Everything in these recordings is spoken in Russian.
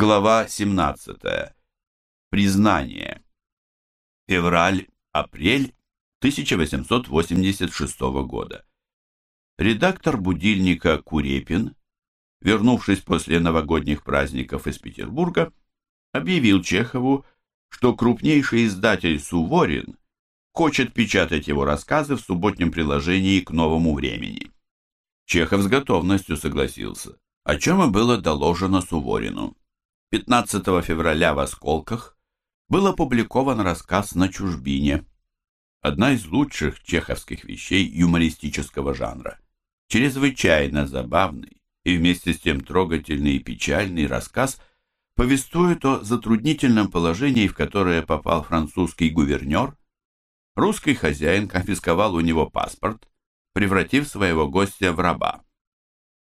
Глава 17. Признание. Февраль-апрель 1886 года. Редактор будильника Курепин, вернувшись после новогодних праздников из Петербурга, объявил Чехову, что крупнейший издатель Суворин хочет печатать его рассказы в субботнем приложении к новому времени. Чехов с готовностью согласился, о чем и было доложено Суворину. 15 февраля в «Осколках» был опубликован рассказ «На чужбине», одна из лучших чеховских вещей юмористического жанра. Чрезвычайно забавный и вместе с тем трогательный и печальный рассказ повествует о затруднительном положении, в которое попал французский гувернер. Русский хозяин конфисковал у него паспорт, превратив своего гостя в раба.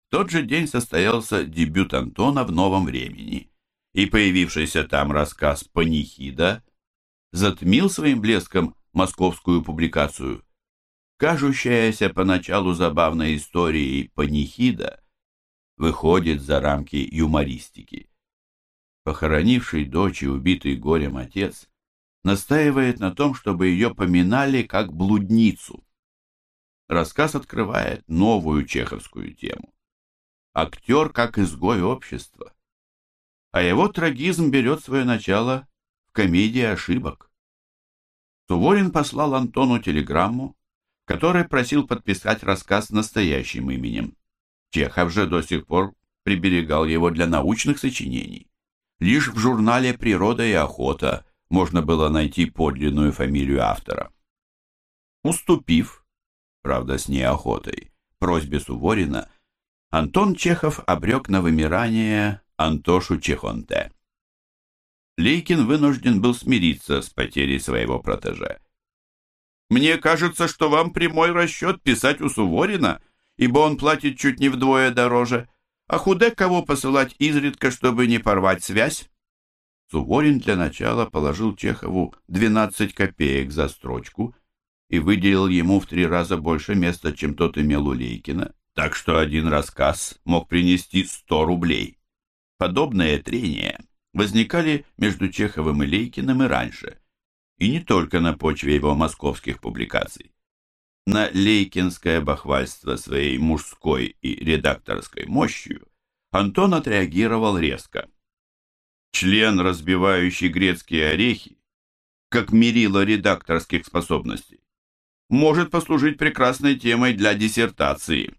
В тот же день состоялся дебют Антона в новом времени – и появившийся там рассказ «Панихида» затмил своим блеском московскую публикацию. Кажущаяся поначалу забавной историей «Панихида» выходит за рамки юмористики. Похоронивший дочь и убитый горем отец настаивает на том, чтобы ее поминали как блудницу. Рассказ открывает новую чеховскую тему. Актер как изгой общества а его трагизм берет свое начало в комедии ошибок. Суворин послал Антону телеграмму, в просил подписать рассказ настоящим именем. Чехов же до сих пор приберегал его для научных сочинений. Лишь в журнале «Природа и охота» можно было найти подлинную фамилию автора. Уступив, правда с неохотой, просьбе Суворина, Антон Чехов обрек на вымирание Антошу Чехонте. Лейкин вынужден был смириться с потерей своего протеже. «Мне кажется, что вам прямой расчет писать у Суворина, ибо он платит чуть не вдвое дороже, а худе кого посылать изредка, чтобы не порвать связь?» Суворин для начала положил Чехову 12 копеек за строчку и выделил ему в три раза больше места, чем тот имел у Лейкина, так что один рассказ мог принести 100 рублей. Подобные трения возникали между Чеховым и Лейкиным и раньше, и не только на почве его московских публикаций. На лейкинское бахвальство своей мужской и редакторской мощью Антон отреагировал резко. Член, разбивающий грецкие орехи, как мерило редакторских способностей, может послужить прекрасной темой для диссертации.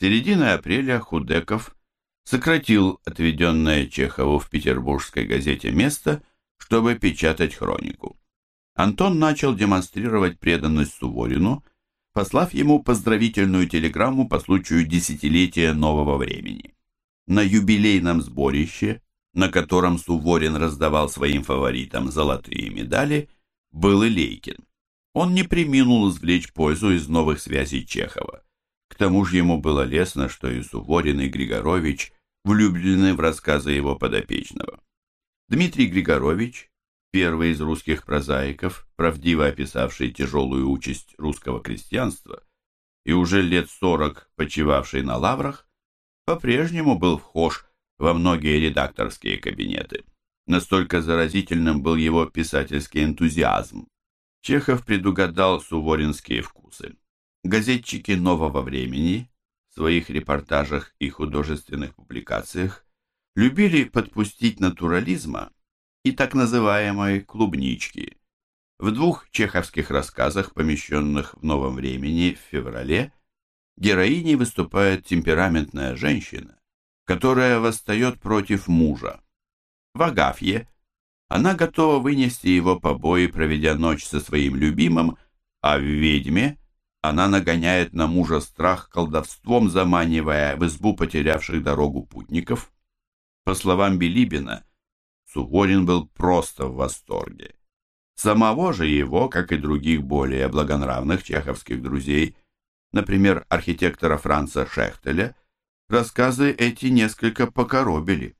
Середина апреля Худеков сократил отведенное Чехову в петербургской газете место, чтобы печатать хронику. Антон начал демонстрировать преданность Суворину, послав ему поздравительную телеграмму по случаю десятилетия нового времени. На юбилейном сборище, на котором Суворин раздавал своим фаворитам золотые медали, был и Лейкин. Он не приминул извлечь пользу из новых связей Чехова. К тому же ему было лестно, что и Суворин, и Григорович влюблены в рассказы его подопечного. Дмитрий Григорович, первый из русских прозаиков, правдиво описавший тяжелую участь русского крестьянства и уже лет сорок почивавший на лаврах, по-прежнему был вхож во многие редакторские кабинеты. Настолько заразительным был его писательский энтузиазм. Чехов предугадал суворинские вкусы. Газетчики нового времени своих репортажах и художественных публикациях любили подпустить натурализма и так называемой клубнички. В двух чеховских рассказах, помещенных в новом времени в феврале, героиней выступает темпераментная женщина, которая восстает против мужа. В Агафье она готова вынести его побои, проведя ночь со своим любимым, а в «Ведьме» она нагоняет на мужа страх колдовством, заманивая в избу потерявших дорогу путников. По словам Билибина, Суворин был просто в восторге. Самого же его, как и других более благонравных чеховских друзей, например, архитектора Франца Шехтеля, рассказы эти несколько покоробили.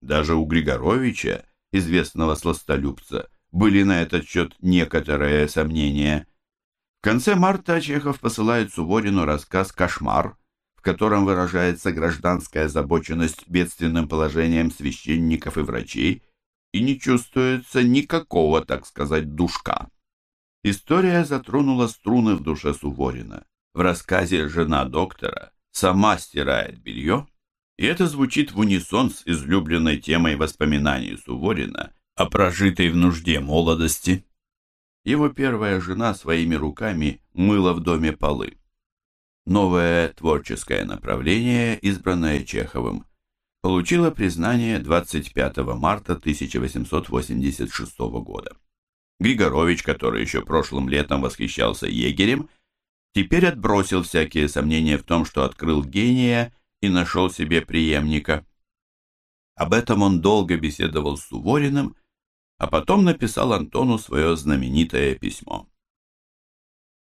Даже у Григоровича, известного сластолюбца, были на этот счет некоторые сомнения – в конце марта Чехов посылает Суворину рассказ «Кошмар», в котором выражается гражданская озабоченность бедственным положением священников и врачей, и не чувствуется никакого, так сказать, душка. История затронула струны в душе Суворина. В рассказе «Жена доктора» сама стирает белье, и это звучит в унисон с излюбленной темой воспоминаний Суворина о прожитой в нужде молодости. Его первая жена своими руками мыла в доме полы. Новое творческое направление, избранное Чеховым, получило признание 25 марта 1886 года. Григорович, который еще прошлым летом восхищался егерем, теперь отбросил всякие сомнения в том, что открыл гения и нашел себе преемника. Об этом он долго беседовал с Сувориным, а потом написал Антону свое знаменитое письмо.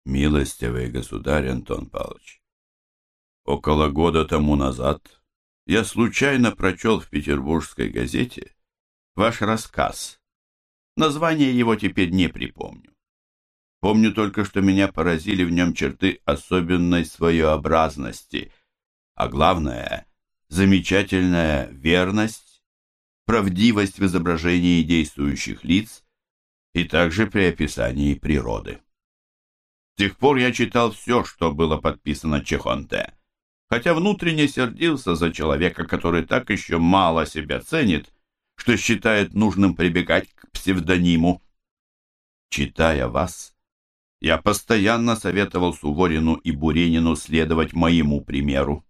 «Милостивый государь Антон Павлович, около года тому назад я случайно прочел в петербургской газете ваш рассказ Название его теперь не припомню. Помню только, что меня поразили в нем черты особенной своеобразности, а главное — замечательная верность, правдивость в изображении действующих лиц и также при описании природы. С тех пор я читал все, что было подписано Чехонте, хотя внутренне сердился за человека, который так еще мало себя ценит, что считает нужным прибегать к псевдониму. Читая вас, я постоянно советовал Суворину и Буренину следовать моему примеру.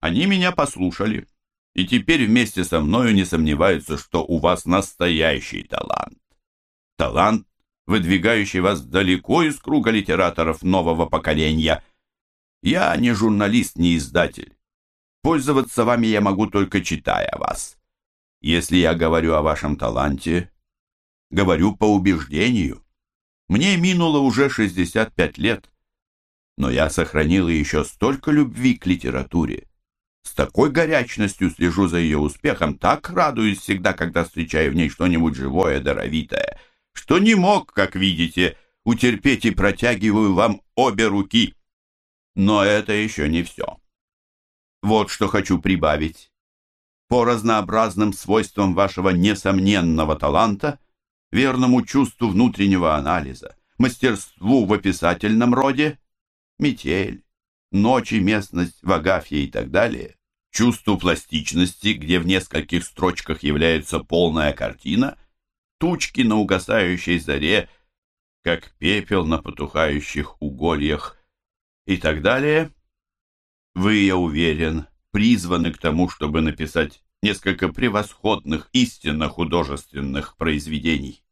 Они меня послушали, и теперь вместе со мною не сомневаются, что у вас настоящий талант. Талант, выдвигающий вас далеко из круга литераторов нового поколения. Я не журналист, не издатель. Пользоваться вами я могу только читая вас. Если я говорю о вашем таланте, говорю по убеждению. Мне минуло уже 65 лет, но я сохранил еще столько любви к литературе. С такой горячностью слежу за ее успехом, так радуюсь всегда, когда встречаю в ней что-нибудь живое, даровитое, что не мог, как видите, утерпеть и протягиваю вам обе руки. Но это еще не все. Вот что хочу прибавить по разнообразным свойствам вашего несомненного таланта, верному чувству внутреннего анализа, мастерству в описательном роде, метель, ночи, местность в Агафье и так далее, чувству пластичности, где в нескольких строчках является полная картина, тучки на угасающей заре, как пепел на потухающих угольях и так далее, вы, я уверен, призваны к тому, чтобы написать несколько превосходных, истинно художественных произведений.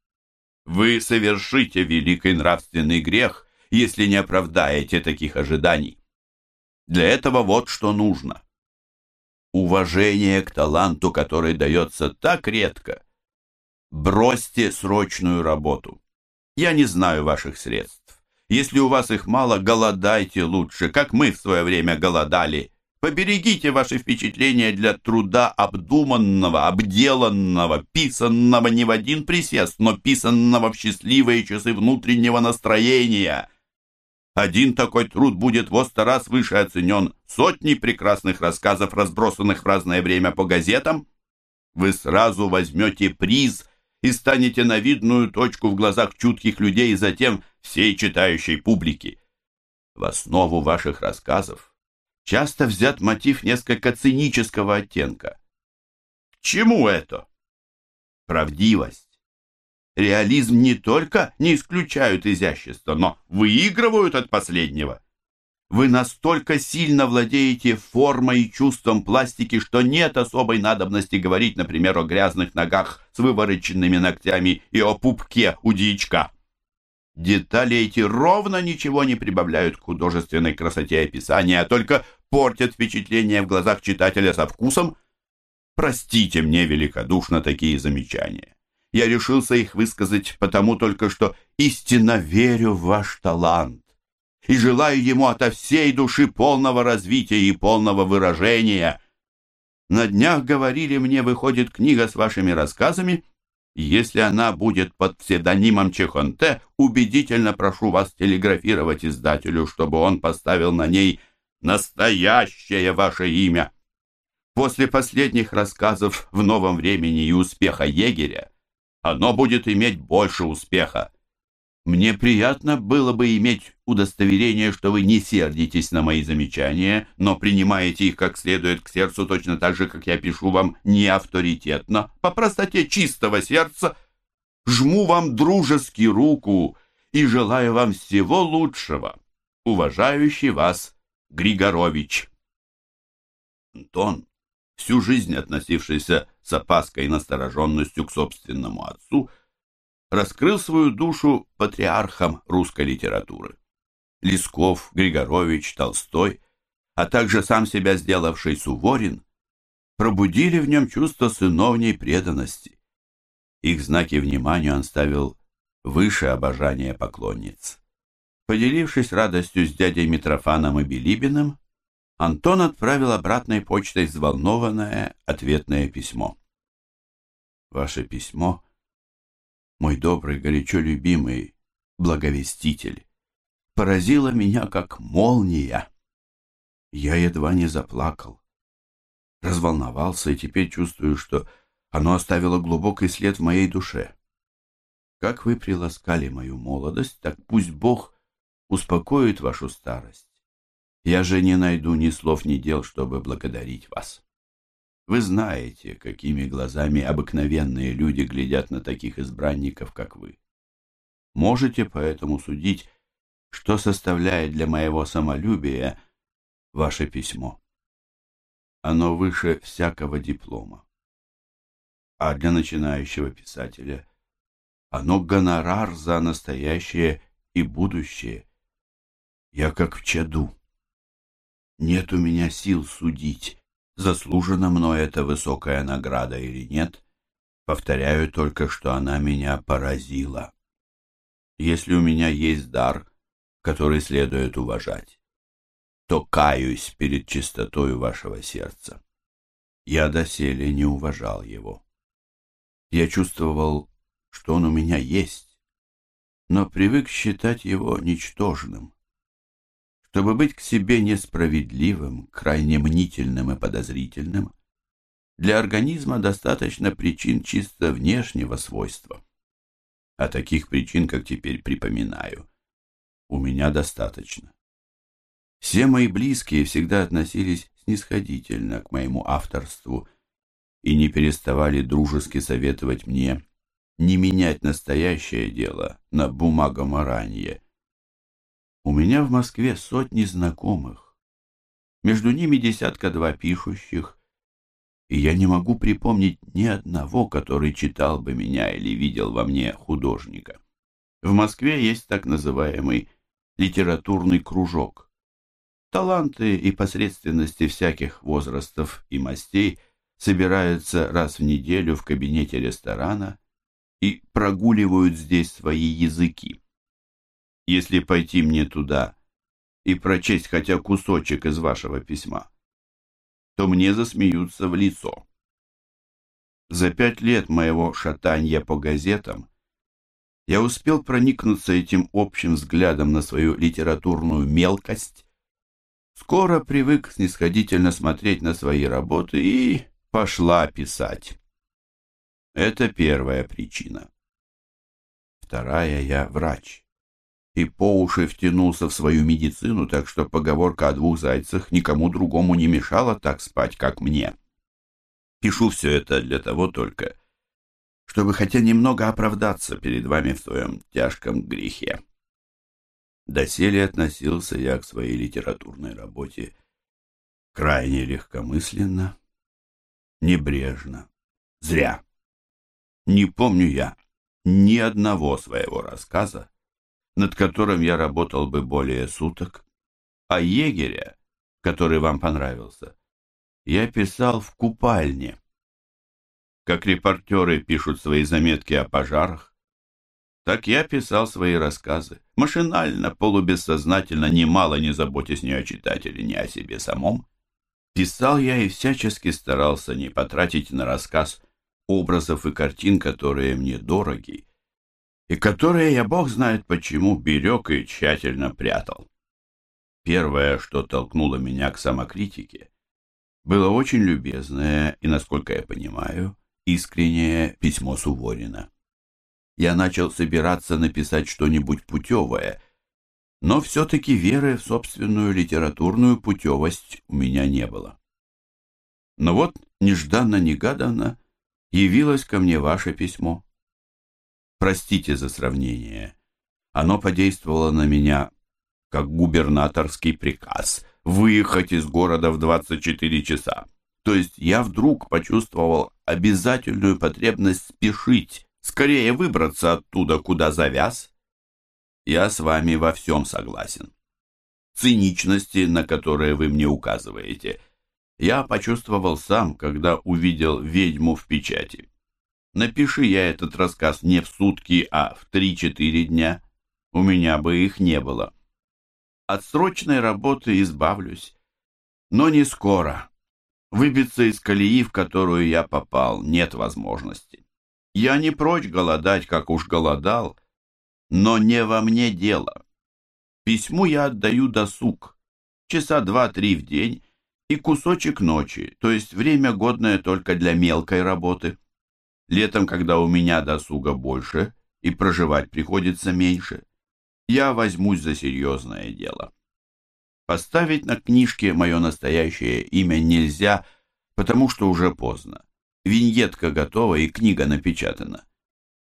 Вы совершите великий нравственный грех, если не оправдаете таких ожиданий. Для этого вот что нужно. Уважение к таланту, который дается так редко. Бросьте срочную работу. Я не знаю ваших средств. Если у вас их мало, голодайте лучше, как мы в свое время голодали Поберегите ваши впечатления для труда обдуманного, обделанного, писанного не в один присест, но писанного в счастливые часы внутреннего настроения. Один такой труд будет во сто раз выше оценен сотней прекрасных рассказов, разбросанных в разное время по газетам. Вы сразу возьмете приз и станете на видную точку в глазах чутких людей и затем всей читающей публики. В основу ваших рассказов часто взят мотив несколько цинического оттенка. К чему это? Правдивость. Реализм не только не исключают изящества, но выигрывают от последнего. Вы настолько сильно владеете формой и чувством пластики, что нет особой надобности говорить, например, о грязных ногах с вывороченными ногтями и о пупке у дичка. Детали эти ровно ничего не прибавляют к художественной красоте описания, а только портят впечатление в глазах читателя со вкусом. Простите мне великодушно такие замечания. Я решился их высказать потому только, что истинно верю в ваш талант и желаю ему ото всей души полного развития и полного выражения. На днях говорили мне, выходит книга с вашими рассказами — если она будет под псевдонимом Чехонте, убедительно прошу вас телеграфировать издателю, чтобы он поставил на ней настоящее ваше имя. После последних рассказов в новом времени и успеха егеря оно будет иметь больше успеха. Мне приятно было бы иметь удостоверение, что вы не сердитесь на мои замечания, но принимаете их как следует к сердцу точно так же, как я пишу вам не авторитетно, по простоте чистого сердца. Жму вам дружески руку и желаю вам всего лучшего. Уважающий вас Григорович. Антон, всю жизнь относившийся с опаской и настороженностью к собственному отцу, раскрыл свою душу патриархам русской литературы. Лесков, Григорович, Толстой, а также сам себя сделавший Суворин, пробудили в нем чувство сыновней преданности. Их знаки внимания он ставил выше обожания поклонниц. Поделившись радостью с дядей Митрофаном и Билибиным, Антон отправил обратной почтой взволнованное ответное письмо. «Ваше письмо, мой добрый, горячо любимый благовеститель, поразило меня как молния. Я едва не заплакал, разволновался и теперь чувствую, что оно оставило глубокий след в моей душе. Как вы приласкали мою молодость, так пусть Бог успокоит вашу старость. Я же не найду ни слов, ни дел, чтобы благодарить вас. Вы знаете, какими глазами обыкновенные люди глядят на таких избранников, как вы. Можете поэтому судить, что составляет для моего самолюбия ваше письмо. Оно выше всякого диплома. А для начинающего писателя оно гонорар за настоящее и будущее. Я как в чаду. Нет у меня сил судить, заслужена мной эта высокая награда или нет. Повторяю только, что она меня поразила. Если у меня есть дар, который следует уважать, то каюсь перед чистотою вашего сердца. Я доселе не уважал его. Я чувствовал, что он у меня есть, но привык считать его ничтожным. Чтобы быть к себе несправедливым, крайне мнительным и подозрительным, для организма достаточно причин чисто внешнего свойства. А таких причин, как теперь припоминаю, у меня достаточно. Все мои близкие всегда относились снисходительно к моему авторству и не переставали дружески советовать мне не менять настоящее дело на бумагоморанье, у меня в Москве сотни знакомых. Между ними десятка-два пишущих, и я не могу припомнить ни одного, который читал бы меня или видел во мне художника. В Москве есть так называемый литературный кружок. Таланты и посредственности всяких возрастов и мастей собираются раз в неделю в кабинете ресторана и прогуливают здесь свои языки. Если пойти мне туда и прочесть хотя кусочек из вашего письма, то мне засмеются в лицо. За пять лет моего шатания по газетам я успел проникнуться этим общим взглядом на свою литературную мелкость, скоро привык снисходительно смотреть на свои работы и пошла писать. Это первая причина. Вторая, я врач и по уши втянулся в свою медицину, так что поговорка о двух зайцах никому другому не мешала так спать, как мне. Пишу все это для того только, чтобы хотя немного оправдаться перед вами в своем тяжком грехе. Доселе относился я к своей литературной работе крайне легкомысленно, небрежно, зря. Не помню я ни одного своего рассказа, над которым я работал бы более суток, а егеря, который вам понравился, я писал в купальне. Как репортеры пишут свои заметки о пожарах, так я писал свои рассказы, машинально, полубессознательно, немало не заботясь ни о читателе, ни о себе самом. Писал я и всячески старался не потратить на рассказ образов и картин, которые мне дороги, и которые я, бог знает почему, берег и тщательно прятал. первое, что толкнуло меня к самокритике, было очень любезное и, насколько я понимаю, искреннее письмо Суворина. Я начал собираться написать что-нибудь путевое, но все-таки веры в собственную литературную путевость у меня не было. Но вот нежданно-негаданно явилось ко мне ваше письмо. Простите за сравнение. Оно подействовало на меня как губернаторский приказ выехать из города в 24 часа. То есть я вдруг почувствовал обязательную потребность спешить, скорее выбраться оттуда, куда завяз. Я с вами во всем согласен. Циничности, на которые вы мне указываете, я почувствовал сам, когда увидел ведьму в печати. Напиши я этот рассказ не в сутки, а в три-четыре дня, у меня бы их не было. От срочной работы избавлюсь, но не скоро. Выбиться из колеи, в которую я попал, нет возможности. Я не прочь голодать, как уж голодал, но не во мне дело. Письму я отдаю досуг, часа два-три в день и кусочек ночи, то есть время годное только для мелкой работы. Летом, когда у меня досуга больше и проживать приходится меньше, я возьмусь за серьезное дело. Поставить на книжке мое настоящее имя нельзя, потому что уже поздно. Виньетка готова и книга напечатана.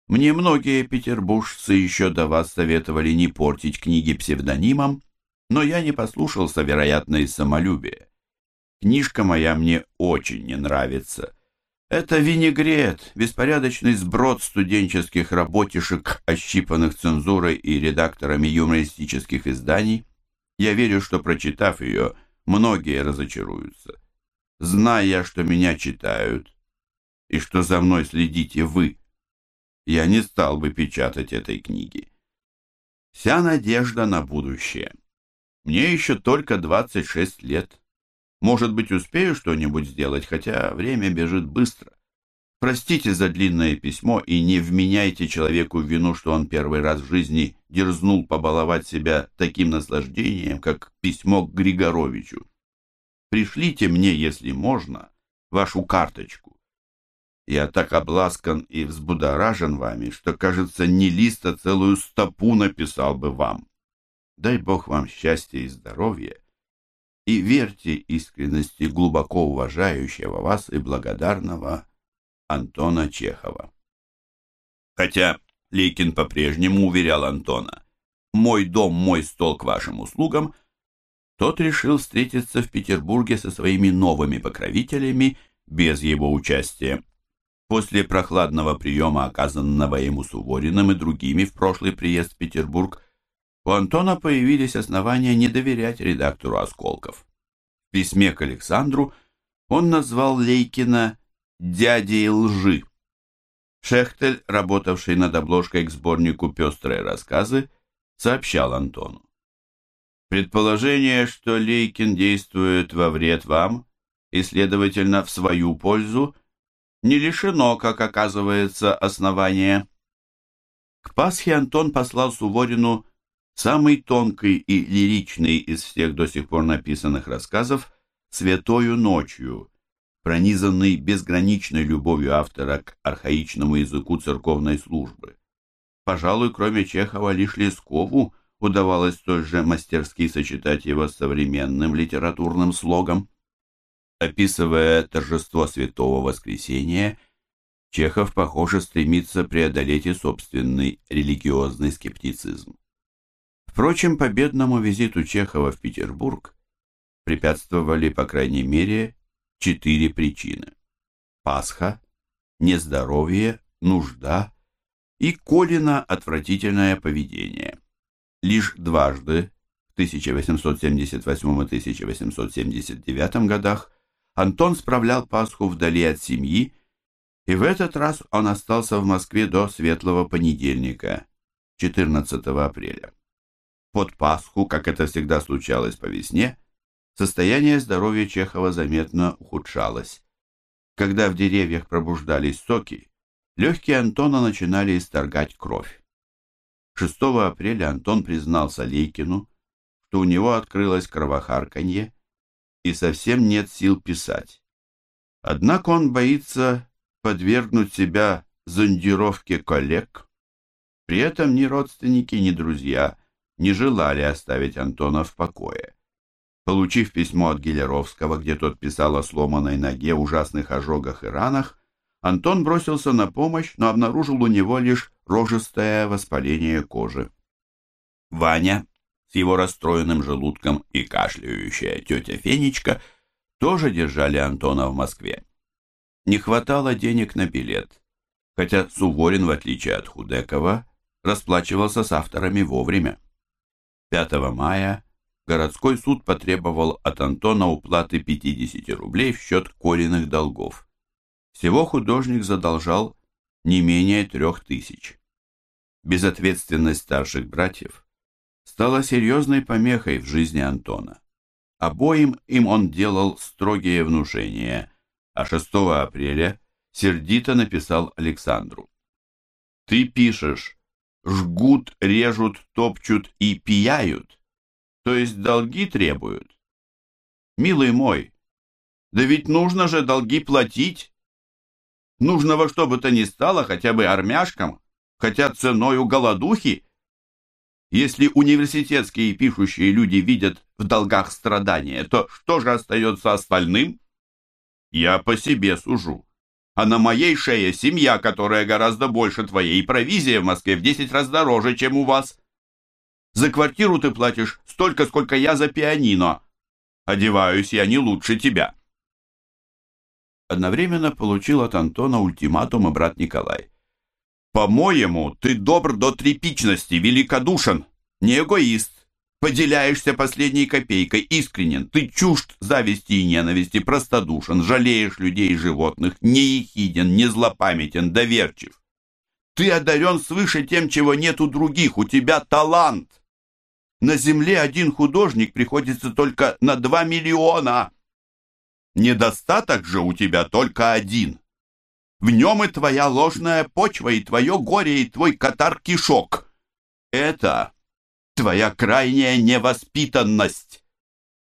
Мне многие петербуржцы еще до вас советовали не портить книги псевдонимом, но я не послушался, вероятно, из самолюбия. Книжка моя мне очень не нравится. Это винегрет, беспорядочный сброд студенческих работишек, ощипанных цензурой и редакторами юмористических изданий. Я верю, что, прочитав ее, многие разочаруются. Зная, что меня читают, и что за мной следите вы, я не стал бы печатать этой книги. Вся надежда на будущее. Мне еще только 26 лет. Может быть, успею что-нибудь сделать, хотя время бежит быстро. Простите за длинное письмо и не вменяйте человеку в вину, что он первый раз в жизни дерзнул побаловать себя таким наслаждением, как письмо к Григоровичу. Пришлите мне, если можно, вашу карточку. Я так обласкан и взбудоражен вами, что, кажется, не лист, а целую стопу написал бы вам. Дай Бог вам счастья и здоровья, и верьте искренности глубоко уважающего вас и благодарного Антона Чехова. Хотя Лейкин по-прежнему уверял Антона, «Мой дом, мой стол к вашим услугам», тот решил встретиться в Петербурге со своими новыми покровителями без его участия. После прохладного приема, оказанного ему Сувориным и другими в прошлый приезд в Петербург, у Антона появились основания не доверять редактору Осколков. В письме к Александру он назвал Лейкина «дядей лжи». Шехтель, работавший над обложкой к сборнику «Пестрые рассказы», сообщал Антону. Предположение, что Лейкин действует во вред вам и, следовательно, в свою пользу, не лишено, как оказывается, основания. К Пасхе Антон послал Суворину самый тонкий и лиричный из всех до сих пор написанных рассказов «Святою ночью», пронизанный безграничной любовью автора к архаичному языку церковной службы. Пожалуй, кроме Чехова, лишь Лескову удавалось столь же мастерски сочетать его с современным литературным слогом. Описывая торжество Святого Воскресения, Чехов, похоже, стремится преодолеть и собственный религиозный скептицизм. Впрочем, победному визиту Чехова в Петербург препятствовали, по крайней мере, четыре причины. Пасха, нездоровье, нужда и Колина отвратительное поведение. Лишь дважды, в 1878 и 1879 годах, Антон справлял Пасху вдали от семьи, и в этот раз он остался в Москве до Светлого понедельника, 14 апреля. Под Пасху, как это всегда случалось по весне, состояние здоровья Чехова заметно ухудшалось. Когда в деревьях пробуждались соки, легкие Антона начинали исторгать кровь. 6 апреля Антон признался Лейкину, что у него открылось кровохарканье и совсем нет сил писать. Однако он боится подвергнуть себя зондировке коллег. При этом ни родственники, ни друзья не желали оставить Антона в покое. Получив письмо от Гелеровского, где тот писал о сломанной ноге, ужасных ожогах и ранах, Антон бросился на помощь, но обнаружил у него лишь рожистое воспаление кожи. Ваня с его расстроенным желудком и кашляющая тетя Фенечка тоже держали Антона в Москве. Не хватало денег на билет, хотя Суворин, в отличие от Худекова, расплачивался с авторами вовремя. 5 мая городской суд потребовал от Антона уплаты 50 рублей в счет Колиных долгов. Всего художник задолжал не менее трех тысяч. Безответственность старших братьев стала серьезной помехой в жизни Антона. Обоим им он делал строгие внушения, а 6 апреля сердито написал Александру. «Ты пишешь, жгут, режут, топчут и пияют, то есть долги требуют. Милый мой, да ведь нужно же долги платить. Нужно во что бы то ни стало, хотя бы армяшкам, хотя ценою голодухи. Если университетские пишущие люди видят в долгах страдания, то что же остается остальным? Я по себе сужу. А на моей шее семья, которая гораздо больше твоей, провизия в Москве в 10 раз дороже, чем у вас. За квартиру ты платишь столько, сколько я за пианино. Одеваюсь я не лучше тебя. Одновременно получил от Антона ультиматум и брат Николай. По-моему, ты добр до тряпичности, великодушен, не эгоист. Поделяешься последней копейкой, искренен. Ты чужд зависти и ненависти, простодушен, жалеешь людей и животных, не не злопамятен, доверчив. Ты одарен свыше тем, чего нет у других, у тебя талант. На земле один художник приходится только на два миллиона. Недостаток же у тебя только один. В нем и твоя ложная почва, и твое горе, и твой катар-кишок. Это твоя крайняя невоспитанность.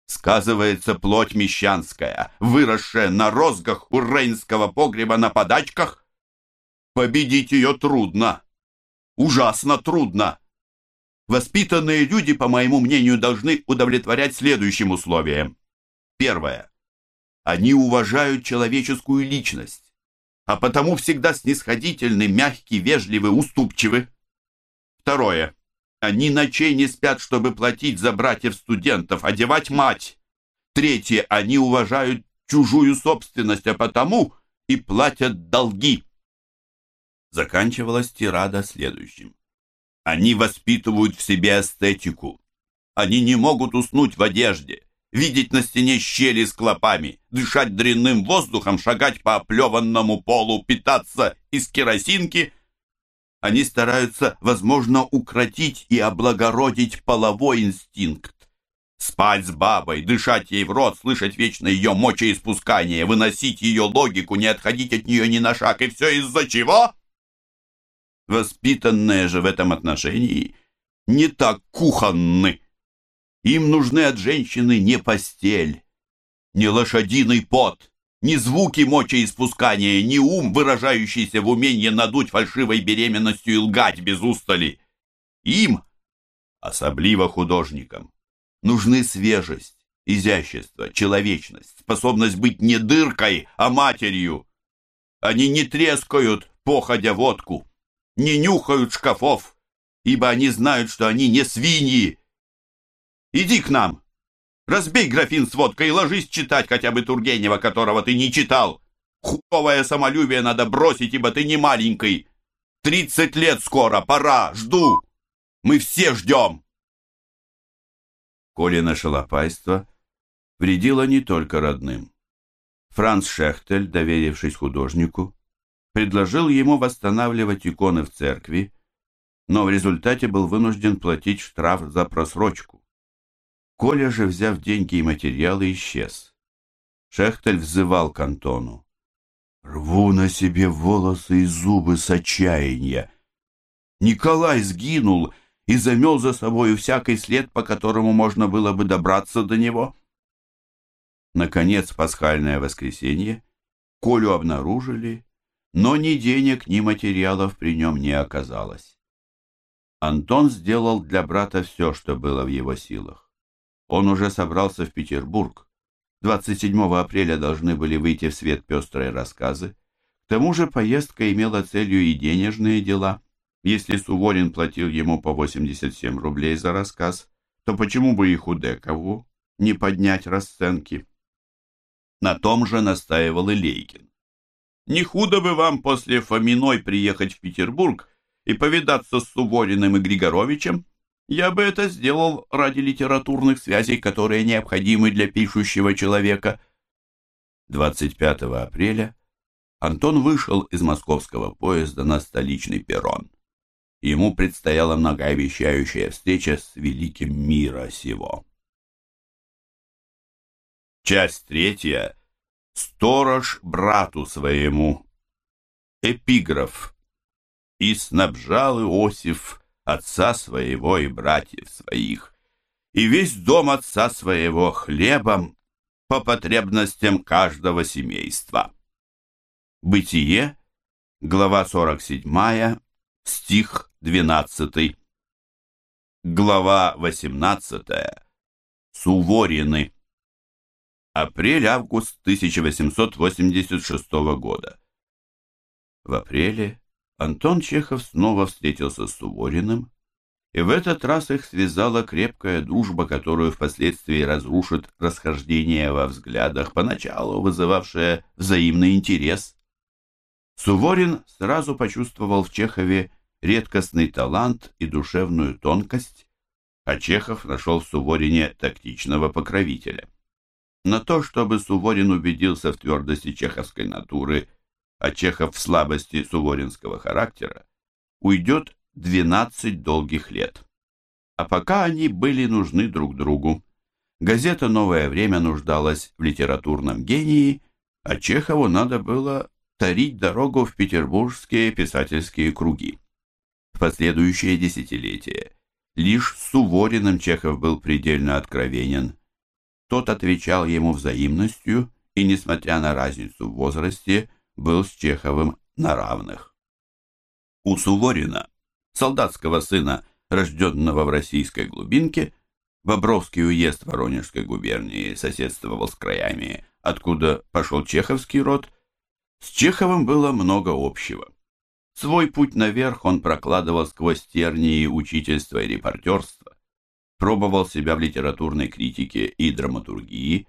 Сказывается плоть мещанская, выросшая на розгах у рейнского погреба на подачках. Победить ее трудно, ужасно трудно. Воспитанные люди, по моему мнению, должны удовлетворять следующим условиям. Первое. Они уважают человеческую личность, а потому всегда снисходительны, мягкие, вежливы, уступчивы. Второе. Они ночей не спят, чтобы платить за братьев-студентов, одевать мать. Третье. Они уважают чужую собственность, а потому и платят долги. Заканчивалась тирада следующим. Они воспитывают в себе эстетику. Они не могут уснуть в одежде, видеть на стене щели с клопами, дышать дрянным воздухом, шагать по оплеванному полу, питаться из керосинки. Они стараются, возможно, укротить и облагородить половой инстинкт. Спать с бабой, дышать ей в рот, слышать вечно ее мочеиспускание, выносить ее логику, не отходить от нее ни на шаг. И все из-за чего? воспитанные же в этом отношении, не так кухонны. Им нужны от женщины не постель, не лошадиный пот, ни звуки мочеиспускания, ни ум, выражающийся в умении надуть фальшивой беременностью и лгать без устали. Им, особливо художникам, нужны свежесть, изящество, человечность, способность быть не дыркой, а матерью. Они не трескают, походя водку, не нюхают шкафов, ибо они знают, что они не свиньи. Иди к нам, разбей графин с водкой и ложись читать хотя бы Тургенева, которого ты не читал. Хуевое самолюбие надо бросить, ибо ты не маленький. Тридцать лет скоро, пора, жду. Мы все ждем. Колина шалопайство вредило не только родным. Франц Шехтель, доверившись художнику, предложил ему восстанавливать иконы в церкви, но в результате был вынужден платить штраф за просрочку. Коля же, взяв деньги и материалы, исчез. Шехтель взывал к Антону. «Рву на себе волосы и зубы с отчаяния. Николай сгинул, и замел за собою всякий след, по которому можно было бы добраться до него. Наконец, пасхальное воскресенье Колю обнаружили, но ни денег, ни материалов при нем не оказалось. Антон сделал для брата все, что было в его силах. Он уже собрался в Петербург. 27 апреля должны были выйти в свет пестрые рассказы. К тому же поездка имела целью и денежные дела. Если Суворин платил ему по 87 рублей за рассказ, то почему бы и Худекову не поднять расценки? На том же настаивал и Лейкин. Не худо бы вам после Фоминой приехать в Петербург и повидаться с Сувориным и Григоровичем. Я бы это сделал ради литературных связей, которые необходимы для пишущего человека. 25 апреля Антон вышел из московского поезда на столичный перрон. Ему предстояла многообещающая встреча с великим мира сего. Часть третья. Сторож брату своему. Эпиграф. И снабжал Иосиф отца своего и братьев своих, и весь дом отца своего хлебом по потребностям каждого семейства. Бытие, глава 47, стих 12. Глава 18. Суворины. Апрель-август 1886 года. В апреле Антон Чехов снова встретился с Сувориным, и в этот раз их связала крепкая дружба, которую впоследствии разрушит расхождение во взглядах, поначалу вызывавшее взаимный интерес. Суворин сразу почувствовал в Чехове редкостный талант и душевную тонкость, а Чехов нашел в Суворине тактичного покровителя. На то, чтобы Суворин убедился в твердости чеховской натуры а Чехов в слабости суворинского характера, уйдет 12 долгих лет. А пока они были нужны друг другу. Газета «Новое время» нуждалась в литературном гении, а Чехову надо было тарить дорогу в петербургские писательские круги. В последующее десятилетие лишь с Сувориным Чехов был предельно откровенен. Тот отвечал ему взаимностью, и, несмотря на разницу в возрасте, был с Чеховым на равных. У Суворина, солдатского сына, рожденного в российской глубинке, Бобровский уезд Воронежской губернии соседствовал с краями, откуда пошел чеховский род, с Чеховым было много общего. Свой путь наверх он прокладывал сквозь тернии учительства и репортерства, пробовал себя в литературной критике и драматургии,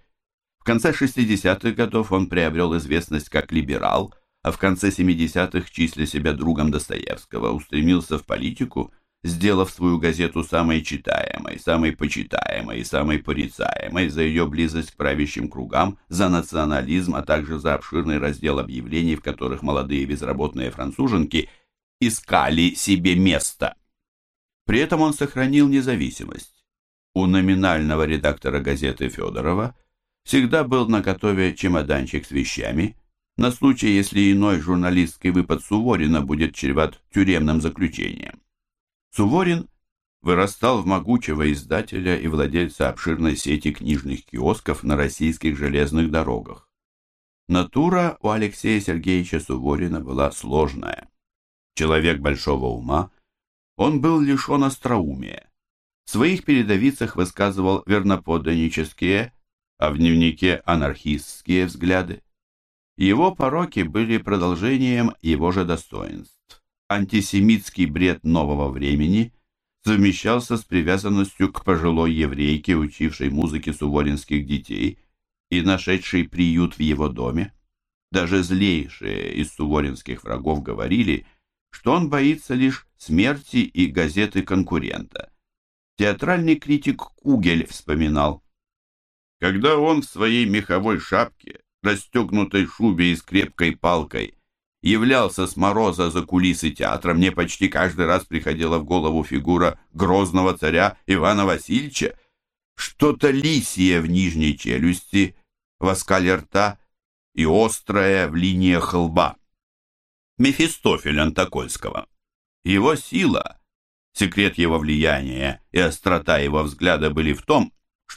конце 60-х годов он приобрел известность как либерал, а в конце 70-х, числя себя другом Достоевского, устремился в политику, сделав свою газету самой читаемой, самой почитаемой и самой порицаемой за ее близость к правящим кругам, за национализм, а также за обширный раздел объявлений, в которых молодые безработные француженки искали себе место. При этом он сохранил независимость. У номинального редактора газеты Федорова – всегда был наготове чемоданчик с вещами, на случай, если иной журналистский выпад Суворина будет чреват тюремным заключением. Суворин вырастал в могучего издателя и владельца обширной сети книжных киосков на российских железных дорогах. Натура у Алексея Сергеевича Суворина была сложная. Человек большого ума, он был лишен остроумия. В своих передовицах высказывал верноподданнические а в дневнике анархистские взгляды. Его пороки были продолжением его же достоинств. Антисемитский бред нового времени совмещался с привязанностью к пожилой еврейке, учившей музыке суворинских детей и нашедшей приют в его доме. Даже злейшие из суворинских врагов говорили, что он боится лишь смерти и газеты конкурента. Театральный критик Кугель вспоминал, когда он в своей меховой шапке, расстегнутой шубе и с крепкой палкой, являлся с мороза за кулисы театра, мне почти каждый раз приходила в голову фигура грозного царя Ивана Васильевича, что-то лисье в нижней челюсти, в оскале рта и острое в линиях лба. Мефистофель Антокольского. Его сила Секрет его влияния и острота его взгляда были в том,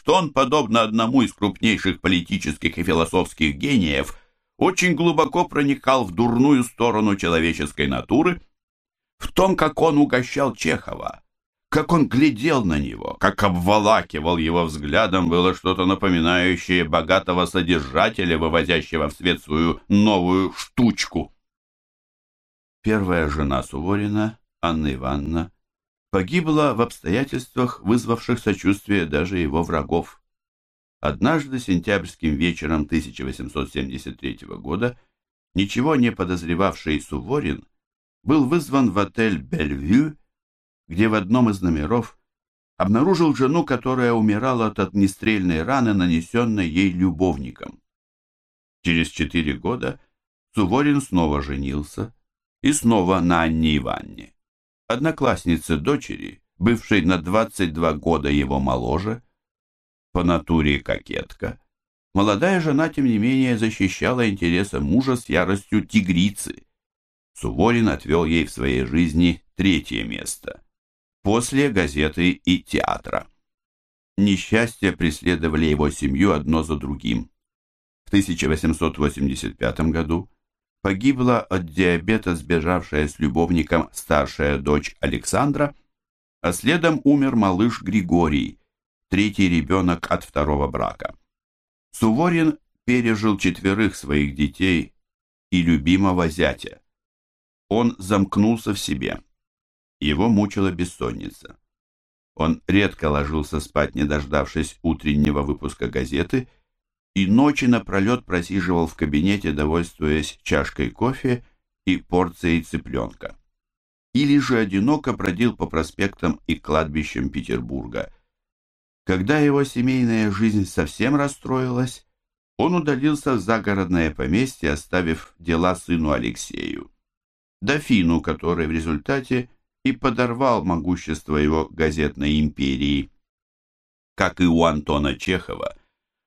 что он, подобно одному из крупнейших политических и философских гениев, очень глубоко проникал в дурную сторону человеческой натуры, в том, как он угощал Чехова, как он глядел на него, как обволакивал его взглядом, было что-то напоминающее богатого содержателя, вывозящего в свет свою новую штучку. Первая жена Суворина, Анна Ивановна, погибла в обстоятельствах, вызвавших сочувствие даже его врагов. Однажды сентябрьским вечером 1873 года ничего не подозревавший Суворин был вызван в отель «Бельвью», где в одном из номеров обнаружил жену, которая умирала от огнестрельной раны, нанесенной ей любовником. Через четыре года Суворин снова женился и снова на Анне Иванне одноклассница дочери, бывшей на 22 года его моложе, по натуре кокетка, молодая жена, тем не менее, защищала интересы мужа с яростью тигрицы. Суворин отвел ей в своей жизни третье место, после газеты и театра. Несчастья преследовали его семью одно за другим. В 1885 году погибла от диабета сбежавшая с любовником старшая дочь Александра, а следом умер малыш Григорий, третий ребенок от второго брака. Суворин пережил четверых своих детей и любимого зятя. Он замкнулся в себе. Его мучила бессонница. Он редко ложился спать, не дождавшись утреннего выпуска газеты, и ночи напролет просиживал в кабинете, довольствуясь чашкой кофе и порцией цыпленка. Или же одиноко бродил по проспектам и кладбищам Петербурга. Когда его семейная жизнь совсем расстроилась, он удалился в загородное поместье, оставив дела сыну Алексею, дофину, который в результате и подорвал могущество его газетной империи. Как и у Антона Чехова,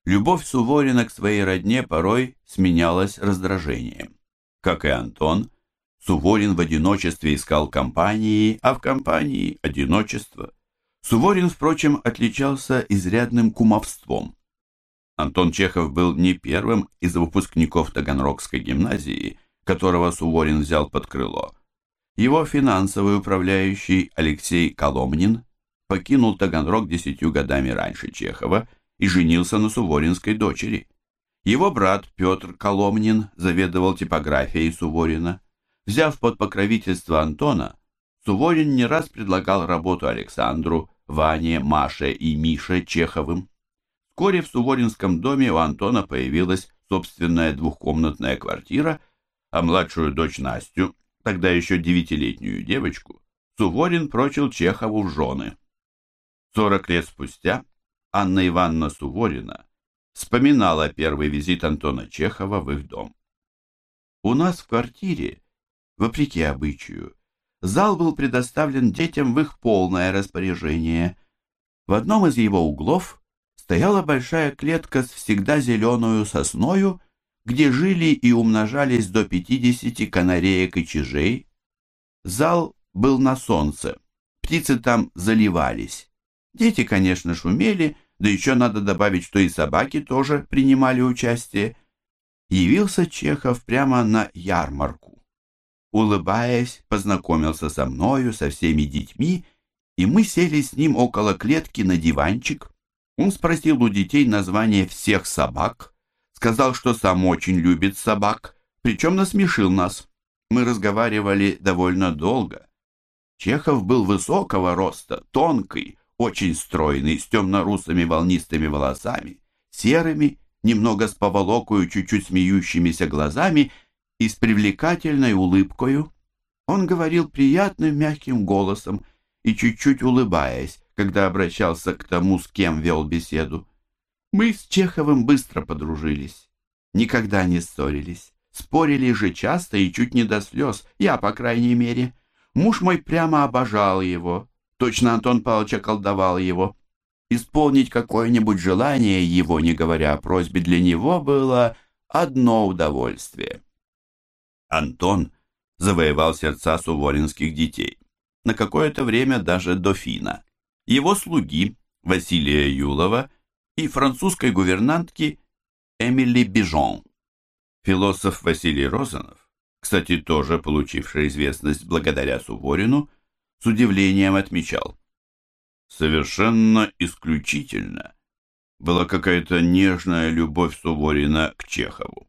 Любовь Суворина к своей родне порой сменялась раздражением. Как и Антон, Суворин в одиночестве искал компании, а в компании – одиночество. Суворин, впрочем, отличался изрядным кумовством. Антон Чехов был не первым из выпускников Таганрогской гимназии, которого Суворин взял под крыло. Его финансовый управляющий Алексей Коломнин покинул Таганрог десятью годами раньше Чехова – и женился на Суворинской дочери. Его брат Петр Коломнин заведовал типографией Суворина. Взяв под покровительство Антона, Суворин не раз предлагал работу Александру, Ване, Маше и Мише Чеховым. Вскоре в Суворинском доме у Антона появилась собственная двухкомнатная квартира, а младшую дочь Настю, тогда еще девятилетнюю девочку, Суворин прочил Чехову в жены. Сорок лет спустя Анна Ивановна Суворина вспоминала первый визит Антона Чехова в их дом. У нас в квартире, вопреки обычаю, зал был предоставлен детям в их полное распоряжение. В одном из его углов стояла большая клетка с всегда зеленую сосною, где жили и умножались до пятидесяти канареек и чижей. Зал был на солнце, птицы там заливались. Дети, конечно, шумели, да еще надо добавить, что и собаки тоже принимали участие. Явился Чехов прямо на ярмарку. Улыбаясь, познакомился со мною, со всеми детьми, и мы сели с ним около клетки на диванчик. Он спросил у детей название всех собак, сказал, что сам очень любит собак, причем насмешил нас. Мы разговаривали довольно долго. Чехов был высокого роста, тонкий, очень стройный, с темно-русыми волнистыми волосами, серыми, немного с поволокою, чуть-чуть смеющимися глазами и с привлекательной улыбкою. Он говорил приятным мягким голосом и чуть-чуть улыбаясь, когда обращался к тому, с кем вел беседу. Мы с Чеховым быстро подружились, никогда не ссорились. Спорили же часто и чуть не до слез, я, по крайней мере. Муж мой прямо обожал его, Точно Антон Павлович околдовал его. Исполнить какое-нибудь желание его, не говоря о просьбе, для него было одно удовольствие. Антон завоевал сердца суворинских детей. на какое-то время даже дофина, его слуги Василия Юлова и французской гувернантки Эмили Бижон. Философ Василий Розанов, кстати, тоже получивший известность благодаря Суворину, с удивлением отмечал. Совершенно исключительно была какая-то нежная любовь Суворина к Чехову.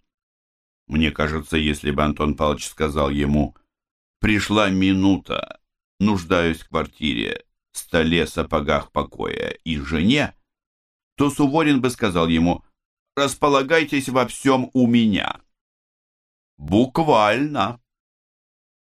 Мне кажется, если бы Антон Павлович сказал ему «Пришла минута, нуждаюсь в квартире, столе, сапогах покоя и жене», то Суворин бы сказал ему «Располагайтесь во всем у меня». Буквально.